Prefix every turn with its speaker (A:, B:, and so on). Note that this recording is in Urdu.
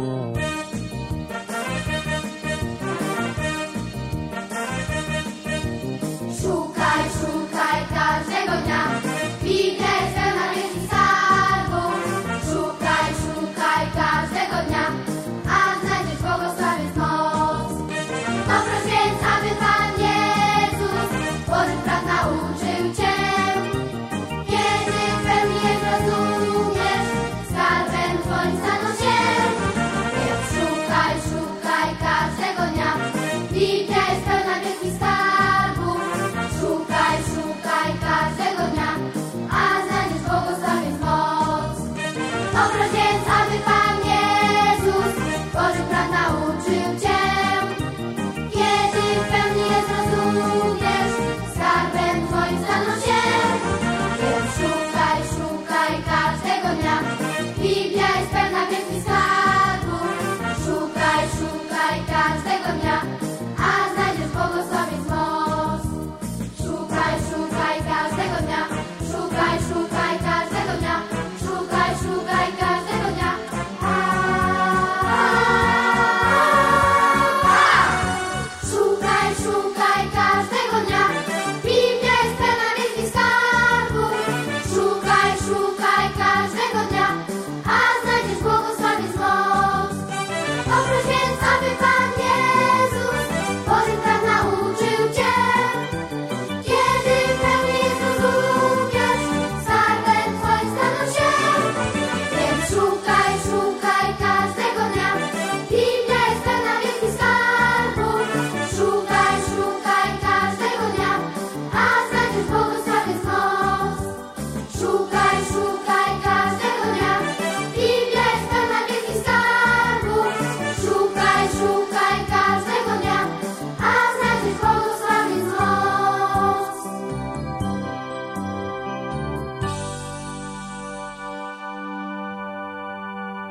A: Oh.